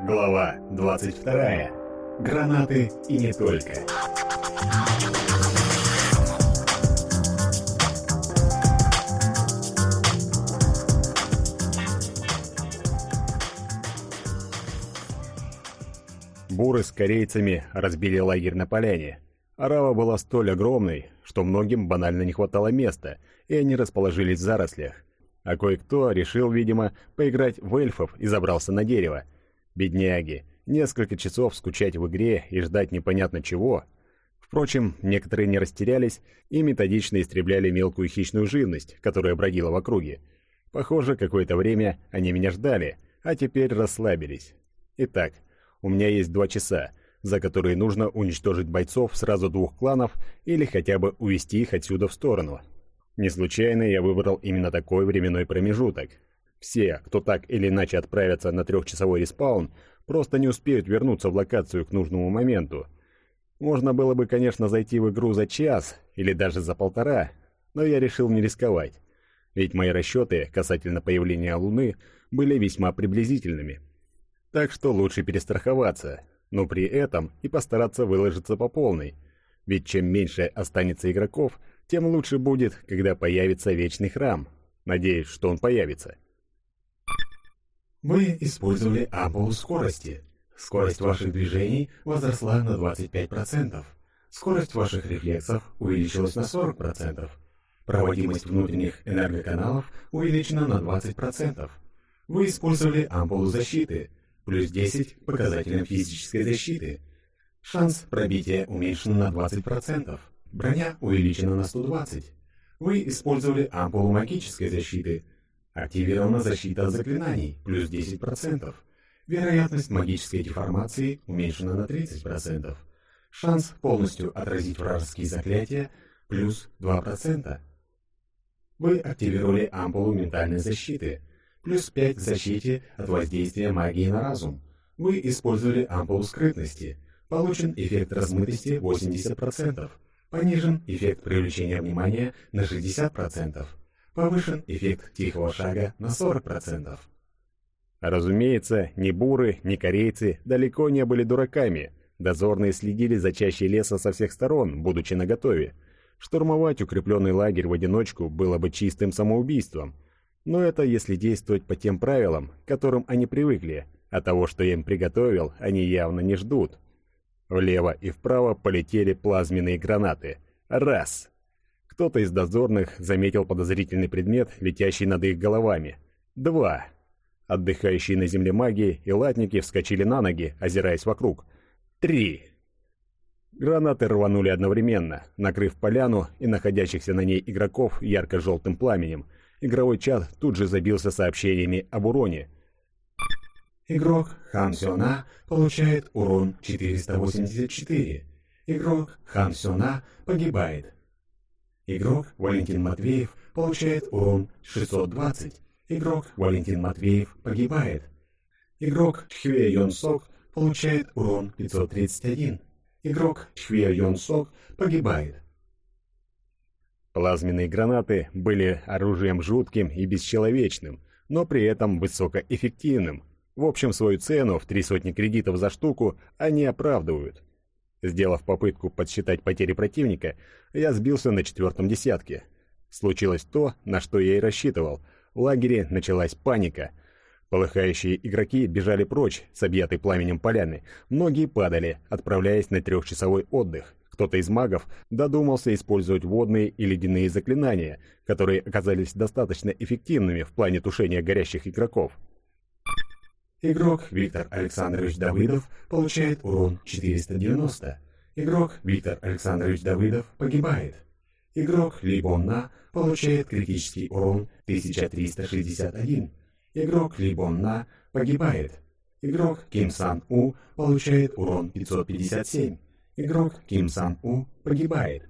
Глава 22. Гранаты и не только. Буры с корейцами разбили лагерь на поляне. Арава была столь огромной, что многим банально не хватало места, и они расположились в зарослях. А кое-кто решил, видимо, поиграть в эльфов и забрался на дерево – Бедняги. Несколько часов скучать в игре и ждать непонятно чего. Впрочем, некоторые не растерялись и методично истребляли мелкую хищную живность, которая бродила в округе. Похоже, какое-то время они меня ждали, а теперь расслабились. Итак, у меня есть два часа, за которые нужно уничтожить бойцов сразу двух кланов или хотя бы увести их отсюда в сторону. Не случайно я выбрал именно такой временной промежуток, все, кто так или иначе отправятся на трехчасовой респаун, просто не успеют вернуться в локацию к нужному моменту. Можно было бы, конечно, зайти в игру за час или даже за полтора, но я решил не рисковать. Ведь мои расчеты касательно появления Луны были весьма приблизительными. Так что лучше перестраховаться, но при этом и постараться выложиться по полной. Ведь чем меньше останется игроков, тем лучше будет, когда появится Вечный Храм. Надеюсь, что он появится. Вы использовали ампулу скорости. Скорость ваших движений возросла на 25%. Скорость ваших рефлексов увеличилась на 40%. Проводимость внутренних энергоканалов увеличена на 20%. Вы использовали ампулу защиты, плюс 10 показателям физической защиты. Шанс пробития уменьшен на 20%. Броня увеличена на 120%. Вы использовали ампулу магической защиты – Активирована защита от заклинаний, плюс 10%. Вероятность магической деформации уменьшена на 30%. Шанс полностью отразить вражеские заклятия, плюс 2%. Вы активировали ампулу ментальной защиты, плюс 5 к защите от воздействия магии на разум. Вы использовали ампулу скрытности. Получен эффект размытости 80%. Понижен эффект привлечения внимания на 60%. Повышен эффект тихого шага на 40%. Разумеется, ни буры, ни корейцы далеко не были дураками. Дозорные следили за чащей леса со всех сторон, будучи наготове. Штурмовать укрепленный лагерь в одиночку было бы чистым самоубийством. Но это если действовать по тем правилам, к которым они привыкли, а того, что я им приготовил, они явно не ждут. Влево и вправо полетели плазменные гранаты. Раз! Кто-то из дозорных заметил подозрительный предмет, летящий над их головами. Два. Отдыхающие на земле маги и латники вскочили на ноги, озираясь вокруг. Три. Гранаты рванули одновременно, накрыв поляну и находящихся на ней игроков ярко-желтым пламенем. Игровой чат тут же забился сообщениями об уроне. Игрок Хан Сёна получает урон 484. Игрок Хан Сёна погибает. Игрок Валентин Матвеев получает урон 620. Игрок Валентин Матвеев погибает. Игрок Чхве Йон Сок получает урон 531. Игрок Чхве Йон Сок погибает. Плазменные гранаты были оружием жутким и бесчеловечным, но при этом высокоэффективным. В общем, свою цену в три сотни кредитов за штуку они оправдывают. Сделав попытку подсчитать потери противника, я сбился на четвертом десятке. Случилось то, на что я и рассчитывал. В лагере началась паника. Полыхающие игроки бежали прочь с объятой пламенем поляны. Многие падали, отправляясь на трехчасовой отдых. Кто-то из магов додумался использовать водные и ледяные заклинания, которые оказались достаточно эффективными в плане тушения горящих игроков. Игрок Виктор Александрович Давыдов получает урон 490. Игрок Виктор Александрович Давыдов погибает. Игрок Либонна получает критический урон 1361. Игрок Либонна погибает. Игрок Ким Сан У получает урон 557. Игрок Ким Сан У погибает.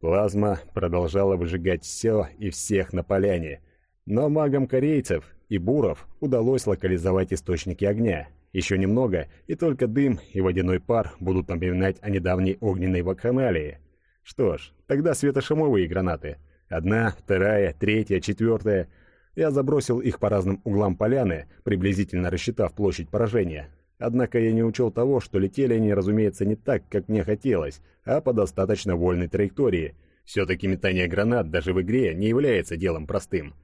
Плазма продолжала выжигать все и всех на поляне. Но магам корейцев и буров удалось локализовать источники огня. Еще немного, и только дым и водяной пар будут напоминать о недавней огненной вакханалии. Что ж, тогда светошумовые гранаты. Одна, вторая, третья, четвертая. Я забросил их по разным углам поляны, приблизительно рассчитав площадь поражения. Однако я не учел того, что летели они, разумеется, не так, как мне хотелось, а по достаточно вольной траектории. Все-таки метание гранат даже в игре не является делом простым.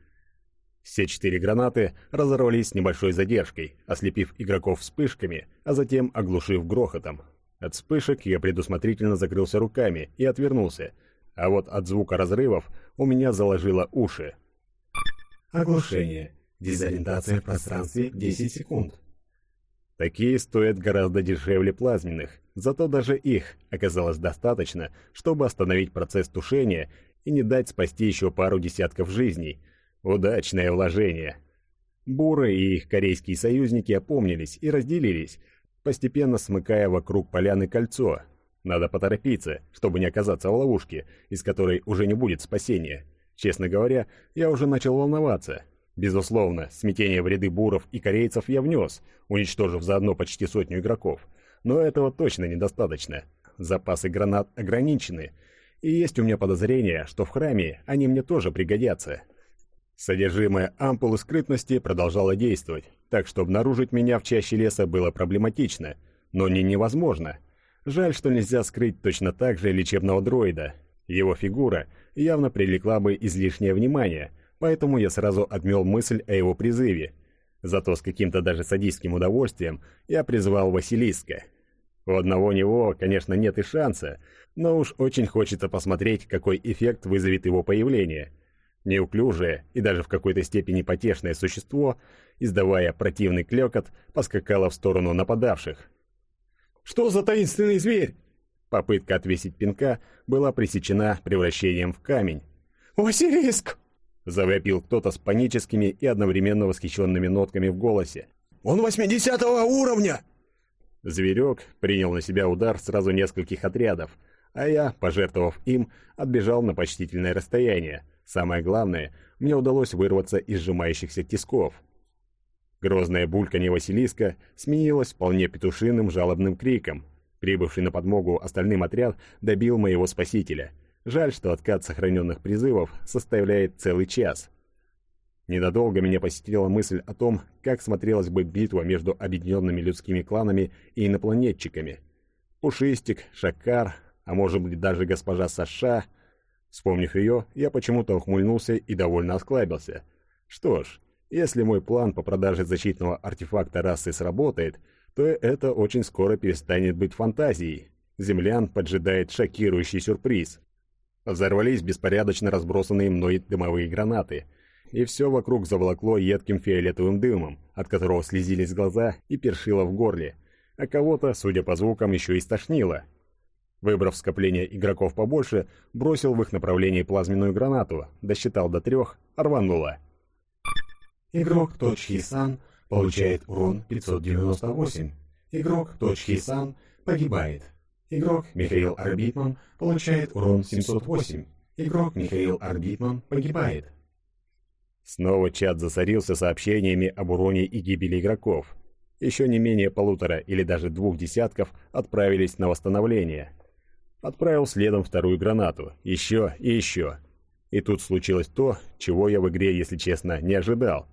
Все четыре гранаты разорвались с небольшой задержкой, ослепив игроков вспышками, а затем оглушив грохотом. От вспышек я предусмотрительно закрылся руками и отвернулся, а вот от звука разрывов у меня заложило уши. Оглушение. Дезориентация в пространстве 10 секунд. Такие стоят гораздо дешевле плазменных, зато даже их оказалось достаточно, чтобы остановить процесс тушения и не дать спасти еще пару десятков жизней – Удачное вложение. Буры и их корейские союзники опомнились и разделились, постепенно смыкая вокруг поляны кольцо. Надо поторопиться, чтобы не оказаться в ловушке, из которой уже не будет спасения. Честно говоря, я уже начал волноваться. Безусловно, смятение в ряды буров и корейцев я внес, уничтожив заодно почти сотню игроков. Но этого точно недостаточно. Запасы гранат ограничены, и есть у меня подозрение, что в храме они мне тоже пригодятся. Содержимое ампулы скрытности продолжало действовать, так что обнаружить меня в чаще леса было проблематично, но не невозможно. Жаль, что нельзя скрыть точно так же лечебного дроида. Его фигура явно привлекла бы излишнее внимание, поэтому я сразу отмел мысль о его призыве. Зато с каким-то даже садистским удовольствием я призвал Василиска. У одного него, конечно, нет и шанса, но уж очень хочется посмотреть, какой эффект вызовет его появление – Неуклюжее и даже в какой-то степени потешное существо, издавая противный клёкот, поскакало в сторону нападавших. «Что за таинственный зверь?» Попытка отвесить пинка была пресечена превращением в камень. «Василиск!» Завопил кто-то с паническими и одновременно восхищенными нотками в голосе. «Он восьмидесятого уровня!» Зверек принял на себя удар сразу нескольких отрядов, а я, пожертвовав им, отбежал на почтительное расстояние, Самое главное, мне удалось вырваться из сжимающихся тисков. Грозное бульканье Василиска сменилось вполне петушиным жалобным криком. Прибывший на подмогу остальным отряд добил моего спасителя. Жаль, что откат сохраненных призывов составляет целый час. Недолго меня посетила мысль о том, как смотрелась бы битва между объединенными людскими кланами и инопланетчиками. Пушистик, Шакар, а может быть даже госпожа Саша — Вспомнив ее, я почему-то ухмыльнулся и довольно осклабился. Что ж, если мой план по продаже защитного артефакта расы сработает, то это очень скоро перестанет быть фантазией. Землян поджидает шокирующий сюрприз. Взорвались беспорядочно разбросанные мной дымовые гранаты, и все вокруг заволокло едким фиолетовым дымом, от которого слезились глаза и першило в горле, а кого-то, судя по звукам, еще и стошнило. Выбрав скопление игроков побольше, бросил в их направлении плазменную гранату, досчитал до трех, рвануло. Игрок точки Сан получает урон 598. Игрок точки Сан погибает. Игрок Михаил Арбитман получает урон 708. Игрок Михаил Арбитман погибает. Снова чат засорился сообщениями об уроне и гибели игроков. Еще не менее полутора или даже двух десятков отправились на восстановление – Отправил следом вторую гранату, еще и еще. И тут случилось то, чего я в игре, если честно, не ожидал.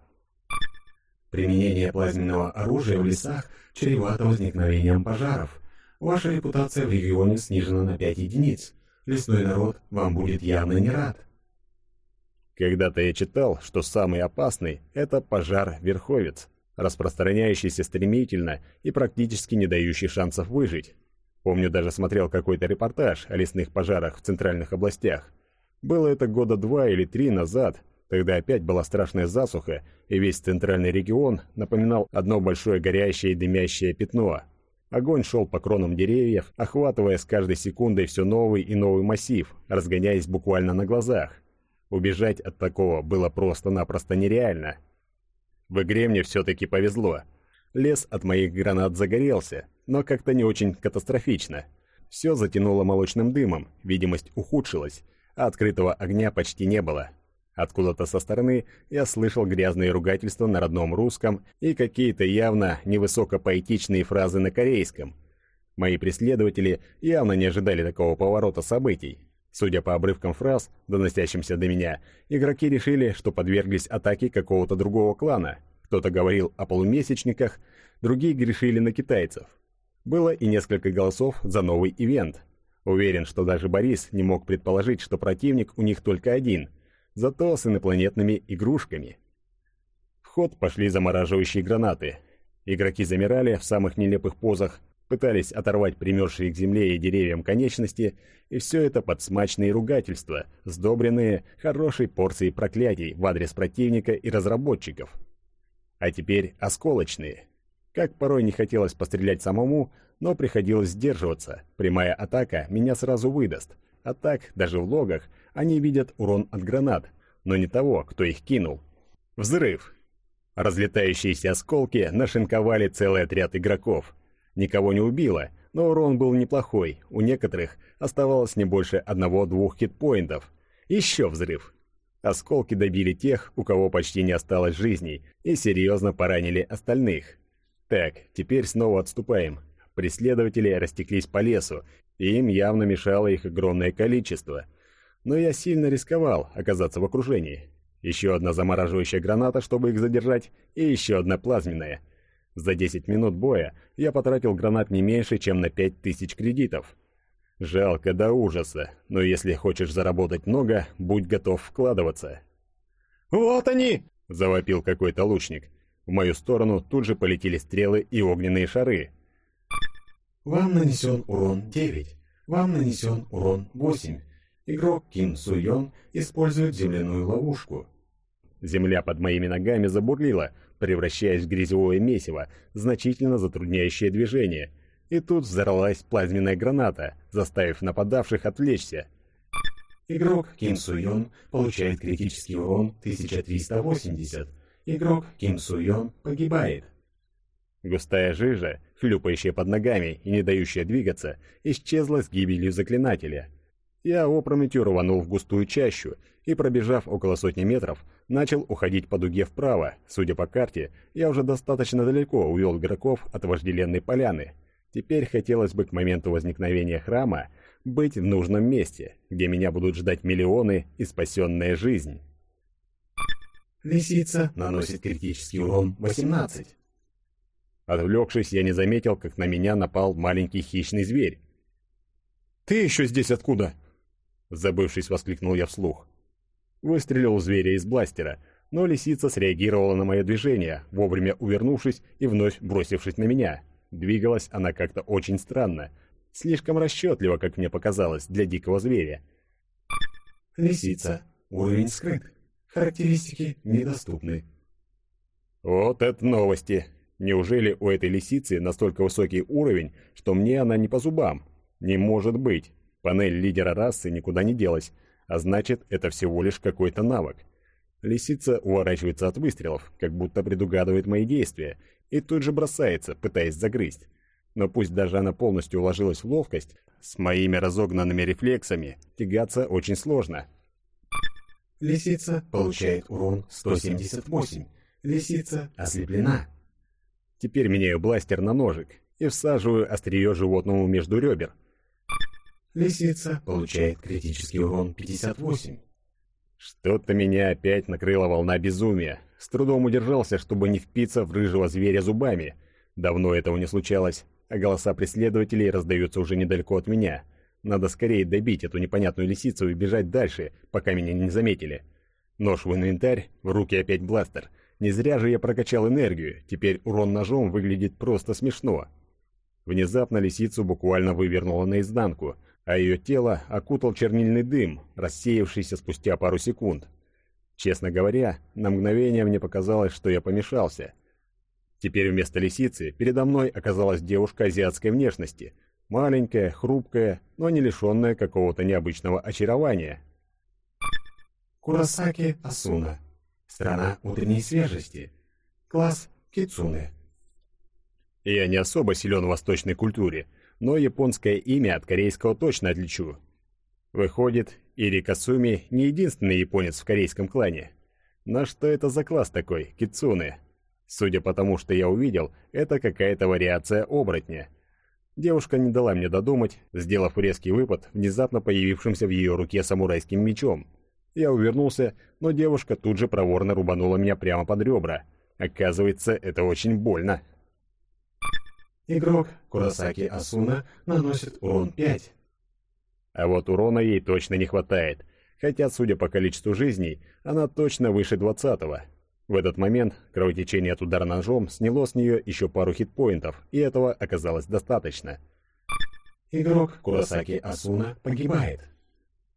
Применение плазменного оружия в лесах чревато возникновением пожаров. Ваша репутация в регионе снижена на 5 единиц. Лесной народ вам будет явно не рад. Когда-то я читал, что самый опасный – это пожар-верховец, распространяющийся стремительно и практически не дающий шансов выжить. Помню, даже смотрел какой-то репортаж о лесных пожарах в центральных областях. Было это года два или три назад, тогда опять была страшная засуха, и весь центральный регион напоминал одно большое горящее и дымящее пятно. Огонь шел по кронам деревьев, охватывая с каждой секундой все новый и новый массив, разгоняясь буквально на глазах. Убежать от такого было просто-напросто нереально. В игре мне все-таки повезло. Лес от моих гранат загорелся, но как-то не очень катастрофично. Все затянуло молочным дымом, видимость ухудшилась, а открытого огня почти не было. Откуда-то со стороны я слышал грязные ругательства на родном русском и какие-то явно невысокопоэтичные фразы на корейском. Мои преследователи явно не ожидали такого поворота событий. Судя по обрывкам фраз, доносящимся до меня, игроки решили, что подверглись атаке какого-то другого клана. Кто-то говорил о полумесячниках, другие грешили на китайцев. Было и несколько голосов за новый ивент. Уверен, что даже Борис не мог предположить, что противник у них только один, зато с инопланетными игрушками. В ход пошли замораживающие гранаты. Игроки замирали в самых нелепых позах, пытались оторвать примерзшие к земле и деревьям конечности, и все это под смачные ругательства, сдобренные хорошей порцией проклятий в адрес противника и разработчиков. А теперь осколочные. Как порой не хотелось пострелять самому, но приходилось сдерживаться. Прямая атака меня сразу выдаст. А так, даже в логах, они видят урон от гранат, но не того, кто их кинул. Взрыв. Разлетающиеся осколки нашинковали целый отряд игроков – Никого не убило, но урон был неплохой, у некоторых оставалось не больше одного-двух хитпоинтов. Еще взрыв. Осколки добили тех, у кого почти не осталось жизней, и серьезно поранили остальных. Так, теперь снова отступаем. Преследователи растеклись по лесу, и им явно мешало их огромное количество. Но я сильно рисковал оказаться в окружении. Еще одна замораживающая граната, чтобы их задержать, и еще одна плазменная – за 10 минут боя я потратил гранат не меньше, чем на 5000 кредитов. Жалко до ужаса, но если хочешь заработать много, будь готов вкладываться. «Вот они!» – завопил какой-то лучник. В мою сторону тут же полетели стрелы и огненные шары. Вам нанесен урон 9. Вам нанесен урон 8. Игрок Ким Суйон использует земляную ловушку. Земля под моими ногами забурлила, превращаясь в грязевое месиво, значительно затрудняющее движение. И тут взорвалась плазменная граната, заставив нападавших отвлечься. Игрок Ким Суйон получает критический урон 1380. Игрок Ким Суйон погибает. Густая жижа, хлюпающая под ногами и не дающая двигаться, исчезла с гибелью заклинателя. Я опрометью рванул в густую чащу и, пробежав около сотни метров, начал уходить по дуге вправо. Судя по карте, я уже достаточно далеко увел игроков от вожделенной поляны. Теперь хотелось бы к моменту возникновения храма быть в нужном месте, где меня будут ждать миллионы и спасенная жизнь. Лисица наносит критический урон 18. Отвлекшись, я не заметил, как на меня напал маленький хищный зверь. «Ты еще здесь откуда?» Забывшись, воскликнул я вслух. Выстрелил в зверя из бластера, но лисица среагировала на мое движение, вовремя увернувшись и вновь бросившись на меня. Двигалась она как-то очень странно, слишком расчетливо, как мне показалось, для дикого зверя. Лисица. Уровень скрыт. Характеристики недоступны. Вот это новости! Неужели у этой лисицы настолько высокий уровень, что мне она не по зубам? Не может быть! Панель лидера расы никуда не делась, а значит, это всего лишь какой-то навык. Лисица уворачивается от выстрелов, как будто предугадывает мои действия, и тут же бросается, пытаясь загрызть. Но пусть даже она полностью уложилась в ловкость, с моими разогнанными рефлексами тягаться очень сложно. Лисица получает урон 178. Лисица ослеплена. Теперь меняю бластер на ножик и всаживаю острие животному между ребер. Лисица получает критический урон 58. Что-то меня опять накрыла волна безумия. С трудом удержался, чтобы не впиться в рыжего зверя зубами. Давно этого не случалось, а голоса преследователей раздаются уже недалеко от меня. Надо скорее добить эту непонятную лисицу и бежать дальше, пока меня не заметили. Нож в инвентарь, в руки опять бластер. Не зря же я прокачал энергию, теперь урон ножом выглядит просто смешно. Внезапно лисицу буквально вывернуло наизнанку — а ее тело окутал чернильный дым, рассеявшийся спустя пару секунд. Честно говоря, на мгновение мне показалось, что я помешался. Теперь вместо лисицы передо мной оказалась девушка азиатской внешности, маленькая, хрупкая, но не лишенная какого-то необычного очарования. Курасаки Асуна. Страна утренней свежести. Класс Кицуне. Я не особо силен в восточной культуре, но японское имя от корейского точно отличу. Выходит, Ири Касуми не единственный японец в корейском клане. Но что это за класс такой, кицуны? Судя по тому, что я увидел, это какая-то вариация оборотня. Девушка не дала мне додумать, сделав резкий выпад внезапно появившимся в ее руке самурайским мечом. Я увернулся, но девушка тут же проворно рубанула меня прямо под ребра. Оказывается, это очень больно. Игрок Курасаки Асуна наносит урон 5. А вот урона ей точно не хватает, хотя, судя по количеству жизней, она точно выше двадцатого. В этот момент кровотечение от удара ножом сняло с нее еще пару хитпоинтов, и этого оказалось достаточно. Игрок Курасаки Асуна погибает.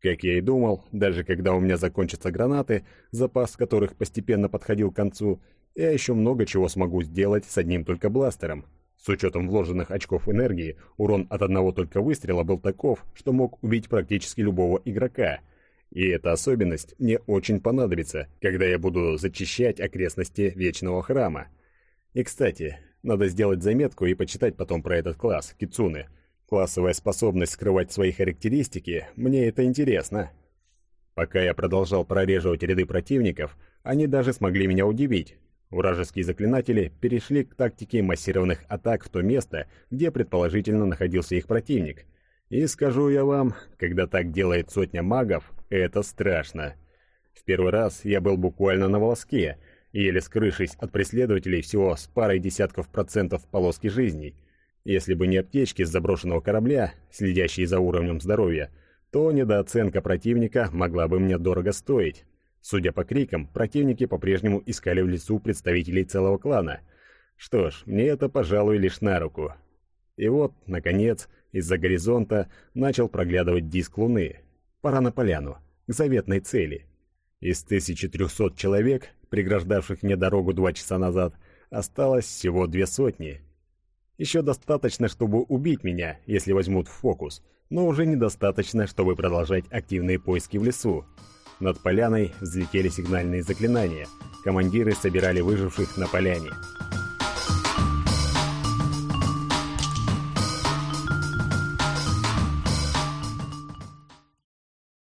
Как я и думал, даже когда у меня закончатся гранаты, запас которых постепенно подходил к концу, я еще много чего смогу сделать с одним только бластером. С учетом вложенных очков энергии, урон от одного только выстрела был таков, что мог убить практически любого игрока – и эта особенность мне очень понадобится, когда я буду зачищать окрестности Вечного Храма. И, кстати, надо сделать заметку и почитать потом про этот класс, Кицуны. Классовая способность скрывать свои характеристики, мне это интересно. Пока я продолжал прореживать ряды противников, они даже смогли меня удивить. Вражеские заклинатели перешли к тактике массированных атак в то место, где предположительно находился их противник. И скажу я вам, когда так делает сотня магов, это страшно. В первый раз я был буквально на волоске, еле скрывшись от преследователей всего с парой десятков процентов полоски жизней. Если бы не аптечки с заброшенного корабля, следящие за уровнем здоровья, то недооценка противника могла бы мне дорого стоить. Судя по крикам, противники по-прежнему искали в лесу представителей целого клана. Что ж, мне это, пожалуй, лишь на руку. И вот, наконец, из-за горизонта начал проглядывать диск Луны. Пора на поляну к заветной цели. Из 1300 человек, преграждавших мне дорогу два часа назад, осталось всего две сотни. Еще достаточно, чтобы убить меня, если возьмут в фокус, но уже недостаточно, чтобы продолжать активные поиски в лесу. Над поляной взлетели сигнальные заклинания. Командиры собирали выживших на поляне.